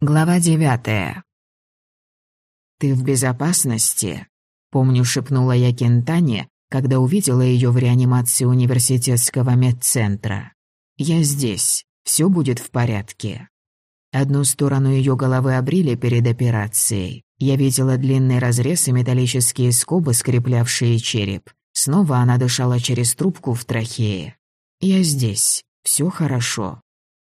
Глава девятая. «Ты в безопасности?» — помню, шепнула я Кентане, когда увидела ее в реанимации университетского медцентра. «Я здесь. Все будет в порядке». Одну сторону ее головы обрили перед операцией. Я видела длинный разрез и металлические скобы, скреплявшие череп. Снова она дышала через трубку в трахее. «Я здесь. Все хорошо.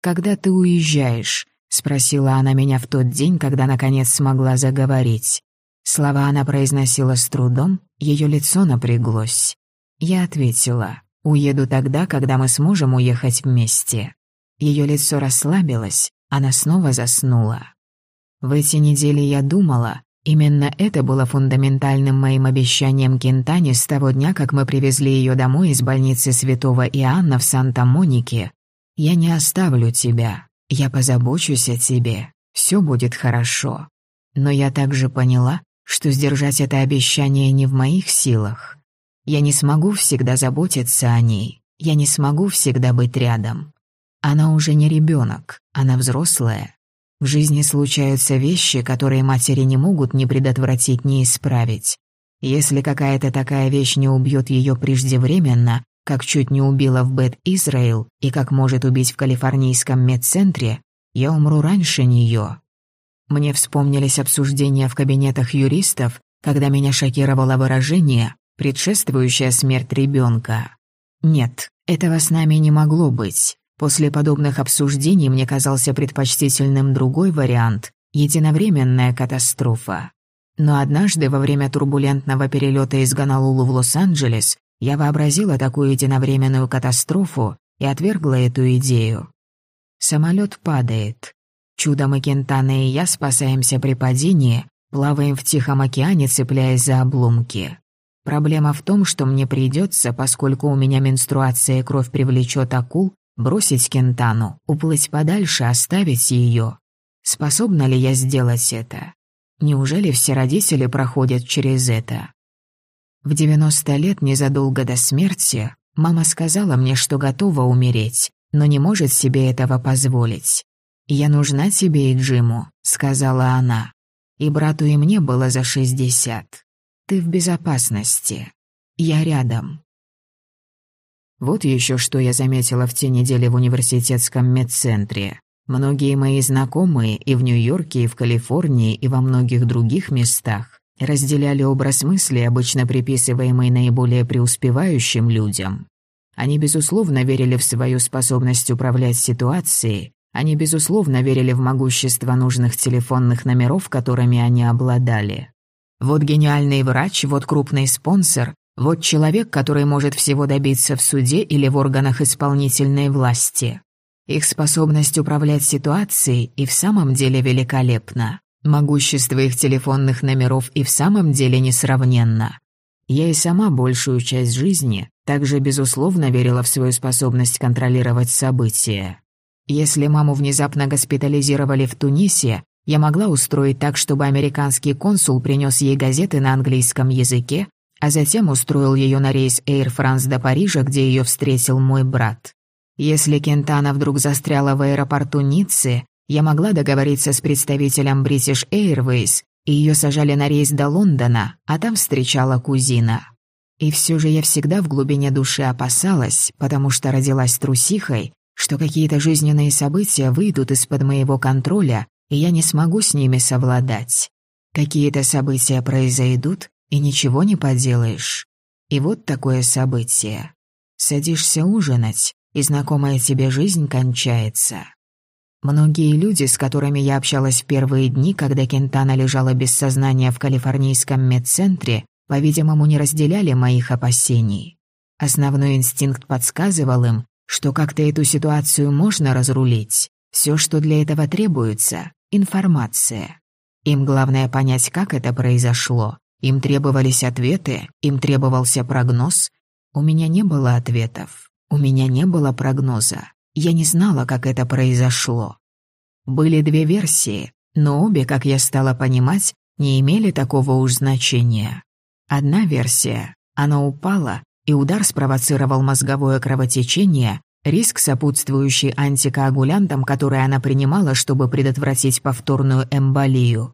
Когда ты уезжаешь?» — спросила она меня в тот день, когда наконец смогла заговорить. Слова она произносила с трудом, ее лицо напряглось. Я ответила, «Уеду тогда, когда мы сможем уехать вместе». Ее лицо расслабилось, она снова заснула. В эти недели я думала, именно это было фундаментальным моим обещанием Кентане с того дня, как мы привезли ее домой из больницы Святого Иоанна в Санта-Монике. «Я не оставлю тебя, я позабочусь о тебе, все будет хорошо. Но я также поняла, что сдержать это обещание не в моих силах. Я не смогу всегда заботиться о ней, я не смогу всегда быть рядом. Она уже не ребенок, она взрослая. В жизни случаются вещи, которые матери не могут ни предотвратить, ни исправить. Если какая-то такая вещь не убьет ее преждевременно, как чуть не убила в Бет Израил и как может убить в калифорнийском медцентре, я умру раньше нее. Мне вспомнились обсуждения в кабинетах юристов, когда меня шокировало выражение, предшествующее смерть ребенка. Нет, этого с нами не могло быть. После подобных обсуждений мне казался предпочтительным другой вариант – единовременная катастрофа. Но однажды во время турбулентного перелета из Гонолулу в Лос-Анджелес я вообразила такую единовременную катастрофу и отвергла эту идею. Самолет падает. Чудом и Кентана и я спасаемся при падении, плаваем в Тихом океане, цепляясь за обломки. Проблема в том, что мне придется, поскольку у меня менструация и кровь привлечет акул, бросить Кентану, уплыть подальше, оставить ее. Способна ли я сделать это? Неужели все родители проходят через это? В 90 лет, незадолго до смерти, мама сказала мне, что готова умереть, но не может себе этого позволить. «Я нужна тебе и Джиму», — сказала она. И брату и мне было за 60. Ты в безопасности. Я рядом. Вот еще что я заметила в те недели в университетском медцентре. Многие мои знакомые и в Нью-Йорке, и в Калифорнии, и во многих других местах разделяли образ мысли, обычно приписываемый наиболее преуспевающим людям. Они, безусловно, верили в свою способность управлять ситуацией, они, безусловно, верили в могущество нужных телефонных номеров, которыми они обладали. Вот гениальный врач, вот крупный спонсор, вот человек, который может всего добиться в суде или в органах исполнительной власти. Их способность управлять ситуацией и в самом деле великолепна. Могущество их телефонных номеров и в самом деле несравненно. Я и сама большую часть жизни также безусловно верила в свою способность контролировать события. Если маму внезапно госпитализировали в Тунисе, я могла устроить так, чтобы американский консул принес ей газеты на английском языке, а затем устроил ее на рейс Air France до Парижа, где ее встретил мой брат. Если Кентана вдруг застряла в аэропорту Ниццы, я могла договориться с представителем British Airways, и ее сажали на рейс до Лондона, а там встречала кузина. И все же я всегда в глубине души опасалась, потому что родилась трусихой, что какие-то жизненные события выйдут из-под моего контроля, и я не смогу с ними совладать. Какие-то события произойдут, и ничего не поделаешь. И вот такое событие. Садишься ужинать, и знакомая тебе жизнь кончается. Многие люди, с которыми я общалась в первые дни, когда Кентана лежала без сознания в калифорнийском медцентре, по-видимому, не разделяли моих опасений. Основной инстинкт подсказывал им, что как-то эту ситуацию можно разрулить. Все, что для этого требуется — информация. Им главное понять, как это произошло. Им требовались ответы, им требовался прогноз. У меня не было ответов, у меня не было прогноза. Я не знала, как это произошло. Были две версии, но обе, как я стала понимать, не имели такого уж значения. Одна версия — она упала, и удар спровоцировал мозговое кровотечение, риск, сопутствующий антикоагулянтам, которые она принимала, чтобы предотвратить повторную эмболию.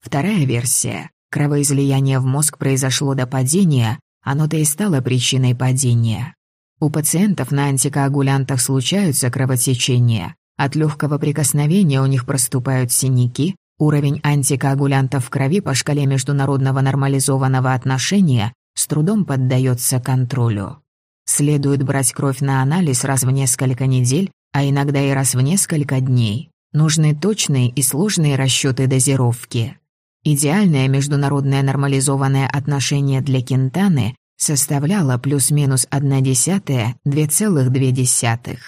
Вторая версия. Кровоизлияние в мозг произошло до падения, оно-то и стало причиной падения. У пациентов на антикоагулянтах случаются кровотечения. От легкого прикосновения у них проступают синяки, уровень антикоагулянтов в крови по шкале международного нормализованного отношения с трудом поддается контролю. Следует брать кровь на анализ раз в несколько недель, а иногда и раз в несколько дней. Нужны точные и сложные расчеты дозировки. Идеальное международное нормализованное отношение для кентаны составляло плюс-минус 1,1-2,2.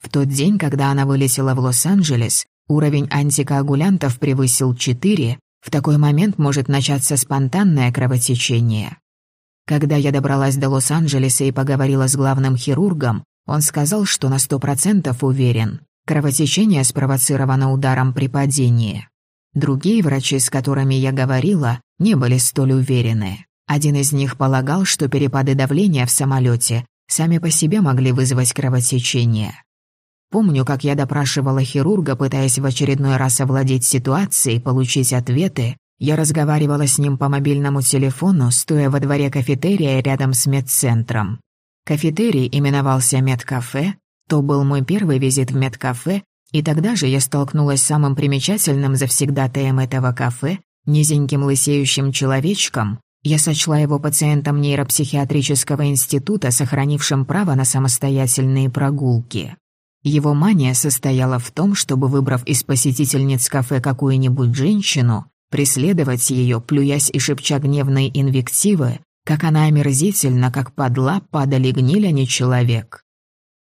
В тот день, когда она вылетела в Лос-Анджелес, уровень антикоагулянтов превысил 4, в такой момент может начаться спонтанное кровотечение. Когда я добралась до Лос-Анджелеса и поговорила с главным хирургом, он сказал, что на сто процентов уверен, кровотечение спровоцировано ударом при падении. Другие врачи, с которыми я говорила, не были столь уверены. Один из них полагал, что перепады давления в самолете сами по себе могли вызвать кровотечение. Помню, как я допрашивала хирурга, пытаясь в очередной раз овладеть ситуацией, получить ответы, я разговаривала с ним по мобильному телефону, стоя во дворе кафетерия рядом с медцентром. Кафетерий именовался медкафе, то был мой первый визит в медкафе, и тогда же я столкнулась с самым примечательным завсегдатаем этого кафе, низеньким лысеющим человечком. Я сочла его пациентом нейропсихиатрического института, сохранившим право на самостоятельные прогулки. Его мания состояла в том, чтобы, выбрав из посетительниц кафе какую-нибудь женщину, преследовать ее, плюясь и шепча гневные инвективы, как она омерзительно, как подла, падали гниль, а не человек.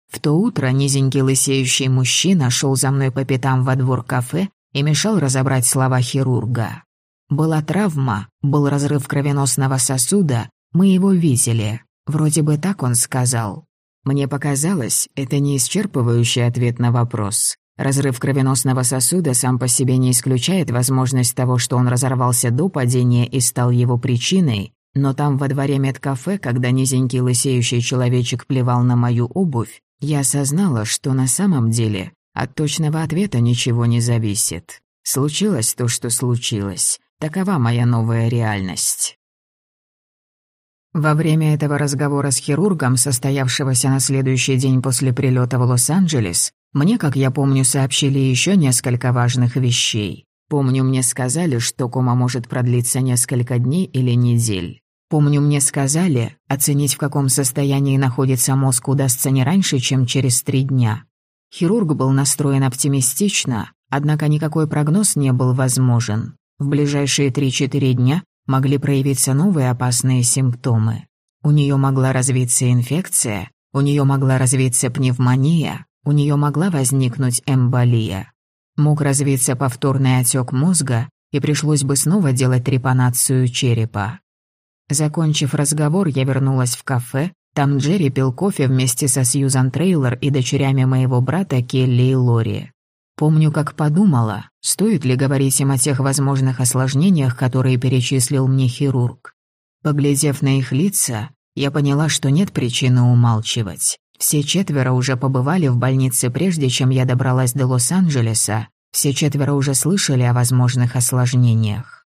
В то утро низенький лысеющий мужчина шел за мной по пятам во двор кафе и мешал разобрать слова хирурга. Была травма, был разрыв кровеносного сосуда, мы его видели. Вроде бы так он сказал. Мне показалось, это не исчерпывающий ответ на вопрос. Разрыв кровеносного сосуда сам по себе не исключает возможность того, что он разорвался до падения и стал его причиной, но там во дворе медкафе, когда низенький лысеющий человечек плевал на мою обувь, я осознала, что на самом деле от точного ответа ничего не зависит. Случилось то, что случилось. Такова моя новая реальность. Во время этого разговора с хирургом, состоявшегося на следующий день после прилета в Лос-Анджелес, мне, как я помню, сообщили еще несколько важных вещей. Помню, мне сказали, что кома может продлиться несколько дней или недель. Помню, мне сказали, оценить, в каком состоянии находится мозг, удастся не раньше, чем через три дня. Хирург был настроен оптимистично, однако никакой прогноз не был возможен. В ближайшие 3-4 дня могли проявиться новые опасные симптомы. У нее могла развиться инфекция, у нее могла развиться пневмония, у нее могла возникнуть эмболия. Мог развиться повторный отек мозга, и пришлось бы снова делать трепанацию черепа. Закончив разговор, я вернулась в кафе. Там Джерри пил кофе вместе со Сьюзан Трейлор и дочерями моего брата Келли и Лори. Помню, как подумала, стоит ли говорить им о тех возможных осложнениях, которые перечислил мне хирург. Поглядев на их лица, я поняла, что нет причины умалчивать. Все четверо уже побывали в больнице прежде, чем я добралась до Лос-Анджелеса. Все четверо уже слышали о возможных осложнениях.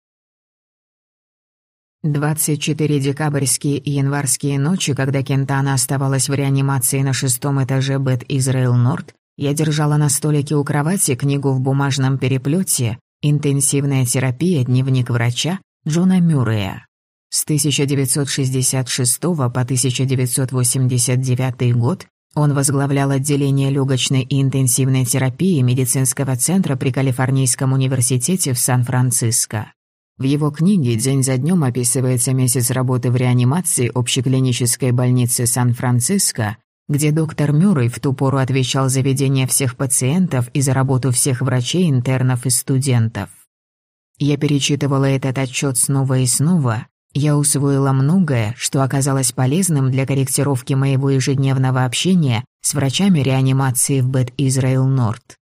24 декабрьские и январские ночи, когда Кентана оставалась в реанимации на шестом этаже Бет Израил Норд, я держала на столике у кровати книгу в бумажном переплете «Интенсивная терапия. Дневник врача» Джона Мюррея. С 1966 по 1989 год он возглавлял отделение легочной и интенсивной терапии медицинского центра при Калифорнийском университете в Сан-Франциско. В его книге день за днем описывается месяц работы в реанимации общеклинической больницы Сан-Франциско, где доктор Мюррей в ту пору отвечал за ведение всех пациентов и за работу всех врачей, интернов и студентов. Я перечитывала этот отчет снова и снова, я усвоила многое, что оказалось полезным для корректировки моего ежедневного общения с врачами реанимации в Бет Израил Норд.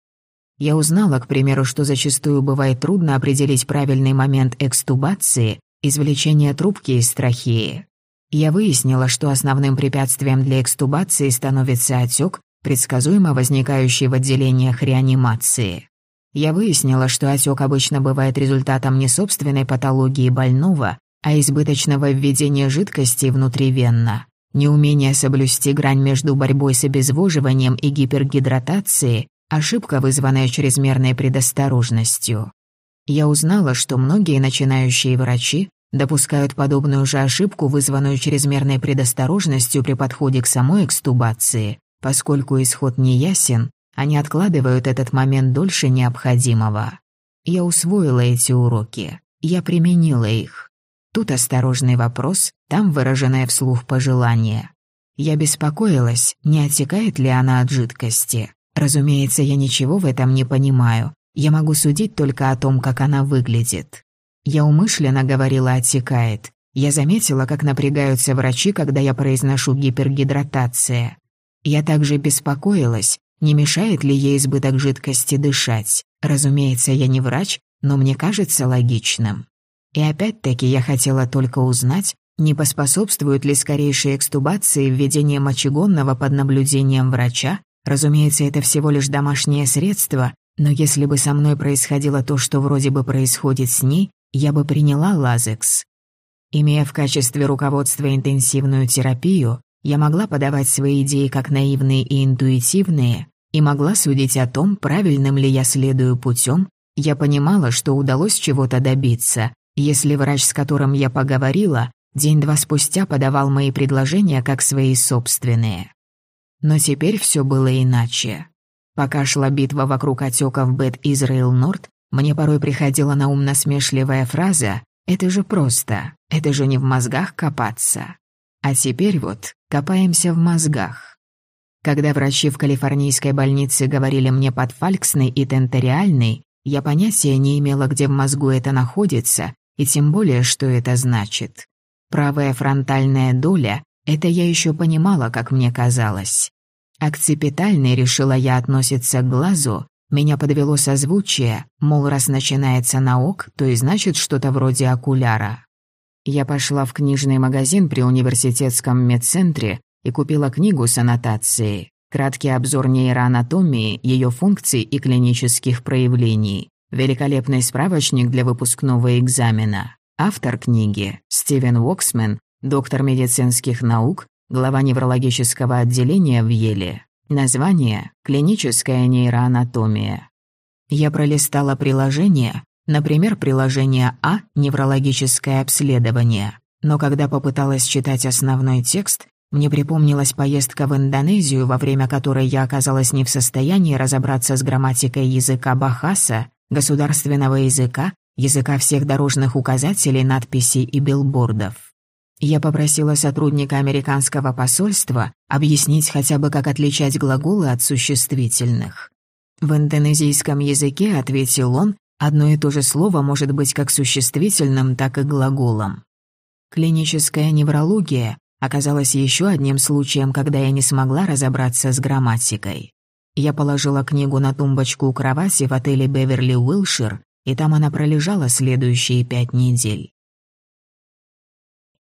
Я узнала, к примеру, что зачастую бывает трудно определить правильный момент экстубации, извлечения трубки из трахеи. Я выяснила, что основным препятствием для экстубации становится отек, предсказуемо возникающий в отделениях реанимации. Я выяснила, что отек обычно бывает результатом не собственной патологии больного, а избыточного введения жидкости внутривенно. Неумение соблюсти грань между борьбой с обезвоживанием и гипергидратацией – ошибка, вызванная чрезмерной предосторожностью. Я узнала, что многие начинающие врачи допускают подобную же ошибку, вызванную чрезмерной предосторожностью при подходе к самой экстубации. Поскольку исход не ясен, они откладывают этот момент дольше необходимого. Я усвоила эти уроки, я применила их. Тут осторожный вопрос, там выраженное вслух пожелание. Я беспокоилась, не отекает ли она от жидкости. Разумеется, я ничего в этом не понимаю. Я могу судить только о том, как она выглядит. Я умышленно говорила «отекает». Я заметила, как напрягаются врачи, когда я произношу гипергидратация. Я также беспокоилась, не мешает ли ей избыток жидкости дышать. Разумеется, я не врач, но мне кажется логичным. И опять-таки я хотела только узнать, не поспособствует ли скорейшей экстубации введение мочегонного под наблюдением врача. Разумеется, это всего лишь домашнее средство, но если бы со мной происходило то, что вроде бы происходит с ней, я бы приняла лазекс. Имея в качестве руководства интенсивную терапию, я могла подавать свои идеи как наивные и интуитивные, и могла судить о том, правильным ли я следую путем. Я понимала, что удалось чего-то добиться, если врач, с которым я поговорила, день-два спустя подавал мои предложения как свои собственные. Но теперь все было иначе. Пока шла битва вокруг отеков Бет Израил Норд, мне порой приходила на ум насмешливая фраза «Это же просто, это же не в мозгах копаться». А теперь вот копаемся в мозгах. Когда врачи в калифорнийской больнице говорили мне подфальксный и тенториальный, я понятия не имела, где в мозгу это находится, и тем более, что это значит. Правая фронтальная доля — это я еще понимала, как мне казалось. Акципитальный, решила я, относится к глазу, меня подвело созвучие, мол, раз начинается на ок, то и значит что-то вроде окуляра. Я пошла в книжный магазин при университетском медцентре и купила книгу с аннотацией «Краткий обзор нейроанатомии, ее функций и клинических проявлений». Великолепный справочник для выпускного экзамена. Автор книги – Стивен Уоксмен, доктор медицинских наук, глава неврологического отделения в Еле. Название – «Клиническая нейроанатомия». Я пролистала приложение, например, приложение А «Неврологическое обследование». Но когда попыталась читать основной текст, мне припомнилась поездка в Индонезию, во время которой я оказалась не в состоянии разобраться с грамматикой языка Бахаса, государственного языка, языка всех дорожных указателей, надписей и билбордов. Я попросила сотрудника американского посольства объяснить хотя бы, как отличать глаголы от существительных. В индонезийском языке, ответил он, одно и то же слово может быть как существительным, так и глаголом. Клиническая неврология оказалась еще одним случаем, когда я не смогла разобраться с грамматикой. Я положила книгу на тумбочку у кровати в отеле «Беверли Уилшир», и там она пролежала следующие пять недель.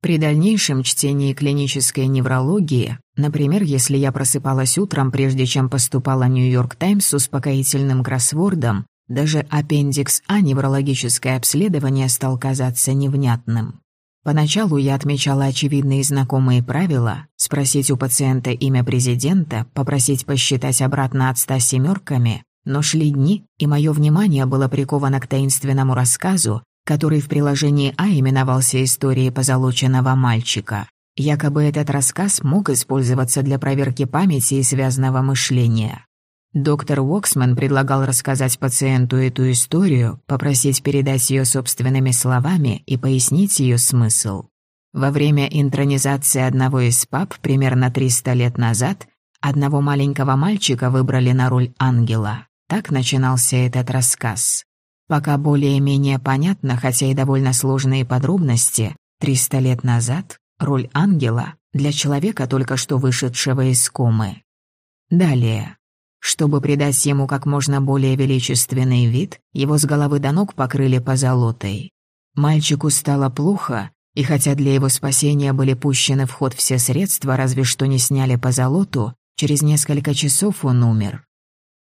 При дальнейшем чтении клинической неврологии, например, если я просыпалась утром, прежде чем поступала «Нью-Йорк Таймс» с успокоительным кроссвордом, даже аппендикс А неврологическое обследование стал казаться невнятным. Поначалу я отмечала очевидные знакомые правила, спросить у пациента имя президента, попросить посчитать обратно от ста семерками, но шли дни, и мое внимание было приковано к таинственному рассказу, который в приложении А именовался историей позолоченного мальчика. Якобы этот рассказ мог использоваться для проверки памяти и связанного мышления. Доктор Уоксман предлагал рассказать пациенту эту историю, попросить передать ее собственными словами и пояснить ее смысл. Во время интронизации одного из пап примерно 300 лет назад одного маленького мальчика выбрали на роль ангела. Так начинался этот рассказ. Пока более-менее понятно, хотя и довольно сложные подробности, 300 лет назад роль ангела для человека, только что вышедшего из комы. Далее. Чтобы придать ему как можно более величественный вид, его с головы до ног покрыли позолотой. Мальчику стало плохо, и хотя для его спасения были пущены в ход все средства, разве что не сняли позолоту, Через несколько часов он умер.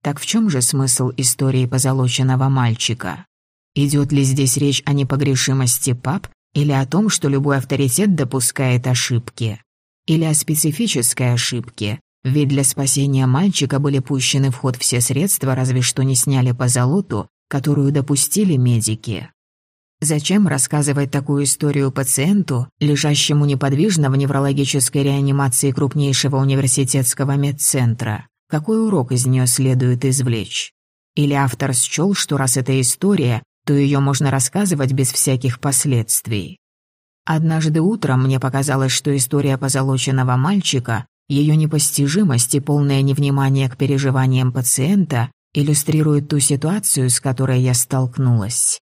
Так в чем же смысл истории позолоченного мальчика? Идет ли здесь речь о непогрешимости пап или о том, что любой авторитет допускает ошибки? Или о специфической ошибке? Ведь для спасения мальчика были пущены в ход все средства, разве что не сняли по золоту, которую допустили медики. Зачем рассказывать такую историю пациенту, лежащему неподвижно в неврологической реанимации крупнейшего университетского медцентра? Какой урок из нее следует извлечь? Или автор счел, что раз это история, то ее можно рассказывать без всяких последствий? Однажды утром мне показалось, что история позолоченного мальчика, ее непостижимость и полное невнимание к переживаниям пациента иллюстрирует ту ситуацию, с которой я столкнулась.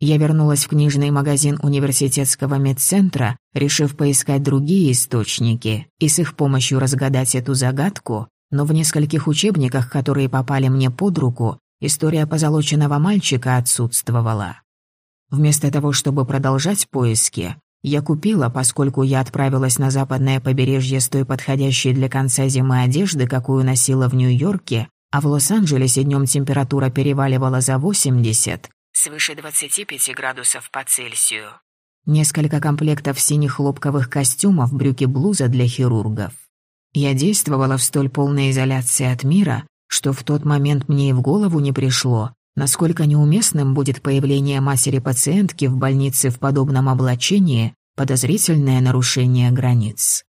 Я вернулась в книжный магазин университетского медцентра, решив поискать другие источники и с их помощью разгадать эту загадку, но в нескольких учебниках, которые попали мне под руку, история позолоченного мальчика отсутствовала. Вместо того, чтобы продолжать поиски, я купила, поскольку я отправилась на западное побережье с той подходящей для конца зимы одежды, какую носила в Нью-Йорке, а в Лос-Анджелесе днем температура переваливала за 80, свыше 25 градусов по Цельсию. Несколько комплектов синих хлопковых костюмов, брюки-блуза для хирургов. Я действовала в столь полной изоляции от мира, что в тот момент мне и в голову не пришло, насколько неуместным будет появление матери пациентки в больнице в подобном облачении, подозрительное нарушение границ.